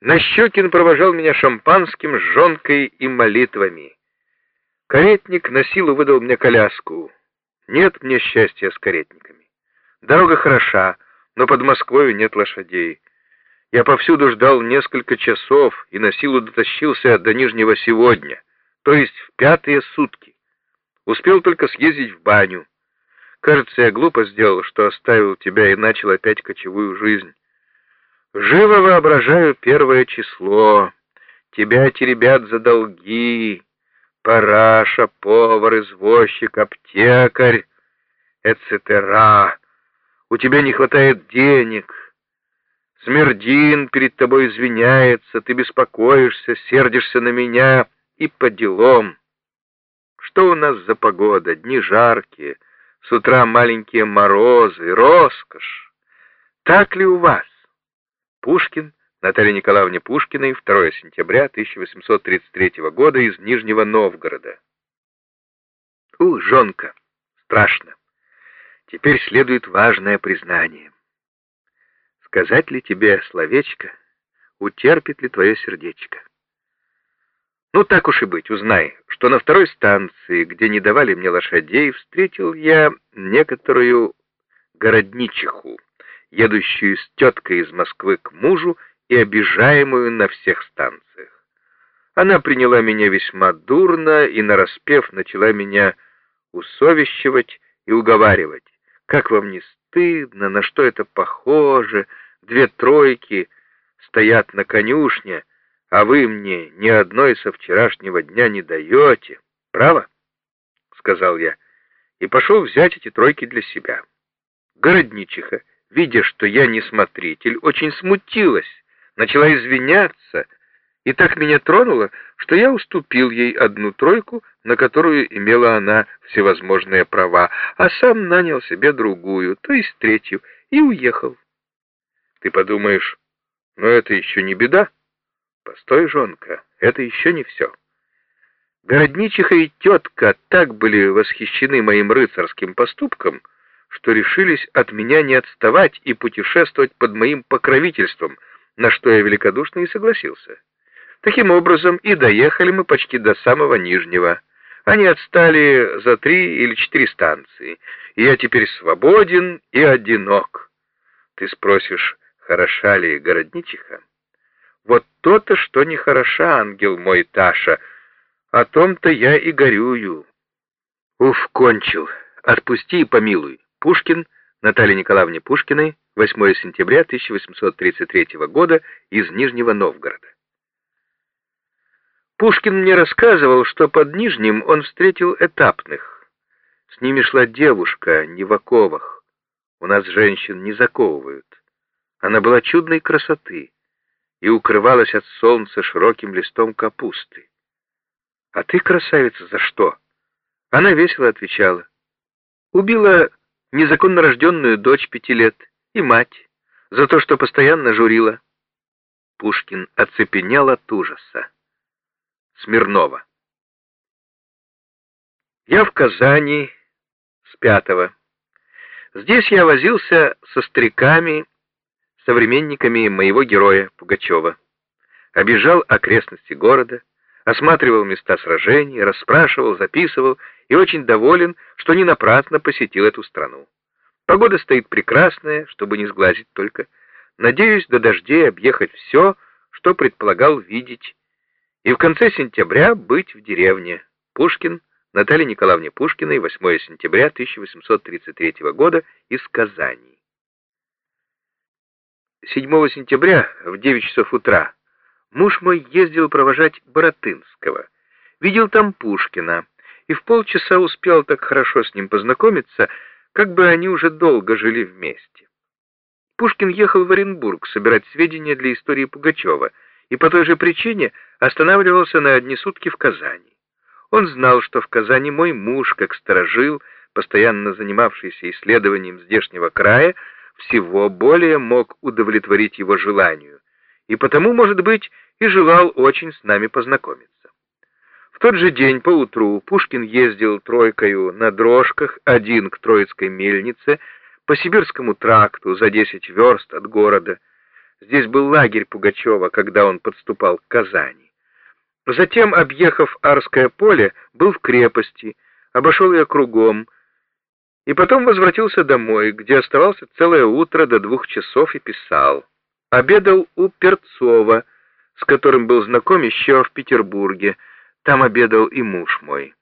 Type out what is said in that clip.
Нащекин провожал меня шампанским, жонкой и молитвами. Каретник на силу выдал мне коляску. Нет мне счастья с каретниками. Дорога хороша, но под Москвой нет лошадей. Я повсюду ждал несколько часов и на силу дотащился до Нижнего сегодня, то есть в пятые сутки. Успел только съездить в баню. Кажется, я глупо сделал, что оставил тебя и начал опять кочевую жизнь. Живо воображаю первое число. Тебя теребят за долги. Параша, повар, извозчик, аптекарь, etc. У тебя не хватает денег. Смердин перед тобой извиняется, ты беспокоишься, сердишься на меня и по делам. Что у нас за погода? Дни жаркие, с утра маленькие морозы, роскошь. Так ли у вас? Пушкин Наталье Николаевне Пушкиной 2 сентября 1833 года из Нижнего Новгорода. У, жонка, страшно. Теперь следует важное признание. Сказать ли тебе словечко, утерпит ли твое сердечко? Ну, так уж и быть, узнай, что на второй станции, где не давали мне лошадей, встретил я некоторую городничиху, едущую с теткой из Москвы к мужу и обижаемую на всех станциях. Она приняла меня весьма дурно и, нараспев, начала меня усовещивать и уговаривать. Как вам не стыдно, на что это похоже, две тройки стоят на конюшне, а вы мне ни одной со вчерашнего дня не даете. Право? — сказал я, и пошел взять эти тройки для себя. Городничиха, видя, что я не смотритель, очень смутилась, начала извиняться, и так меня тронуло, что я уступил ей одну тройку, на которую имела она всевозможные права, а сам нанял себе другую, то есть третью, и уехал. Ты подумаешь, но это еще не беда. Постой, жонка, это еще не все. Городничиха и тетка так были восхищены моим рыцарским поступком, что решились от меня не отставать и путешествовать под моим покровительством, на что я великодушно и согласился. Таким образом, и доехали мы почти до самого Нижнего. Они отстали за три или четыре станции, и я теперь свободен и одинок. Ты спросишь, хороша ли городничиха? Вот то-то, что не хороша, ангел мой Таша, о том-то я и горюю. Уф, кончил. Отпусти и помилуй. Пушкин, Наталья Николаевна Пушкиной, 8 сентября 1833 года из Нижнего Новгорода. Пушкин мне рассказывал, что под Нижним он встретил этапных. С ними шла девушка, не в оковах. У нас женщин не заковывают. Она была чудной красоты и укрывалась от солнца широким листом капусты. «А ты, красавица, за что?» Она весело отвечала. «Убила незаконно рожденную дочь пяти лет и мать за то, что постоянно журила». Пушкин оцепенел от ужаса. Смирнова. Я в Казани с пятого. Здесь я возился со стариками современниками моего героя Пугачева. Обежал окрестности города, осматривал места сражений, расспрашивал, записывал и очень доволен, что не напрасно посетил эту страну. Погода стоит прекрасная, чтобы не сглазить только. Надеюсь до дождей объехать все, что предполагал видеть, и в конце сентября быть в деревне. Пушкин, Наталья Николаевна Пушкиной, 8 сентября 1833 года, из Казани. 7 сентября в 9 часов утра муж мой ездил провожать Боротынского. Видел там Пушкина и в полчаса успел так хорошо с ним познакомиться, как бы они уже долго жили вместе. Пушкин ехал в Оренбург собирать сведения для истории Пугачева и по той же причине останавливался на одни сутки в Казани. Он знал, что в Казани мой муж, как сторожил, постоянно занимавшийся исследованием здешнего края, всего более мог удовлетворить его желанию, и потому, может быть, и желал очень с нами познакомиться. Тот же день поутру Пушкин ездил тройкою на дрожках один к Троицкой мельнице по Сибирскому тракту за 10 верст от города. Здесь был лагерь Пугачева, когда он подступал к Казани. Затем, объехав Арское поле, был в крепости, обошел ее кругом, и потом возвратился домой, где оставался целое утро до двух часов и писал. Обедал у Перцова, с которым был знаком еще в Петербурге, там обедал и муж мой.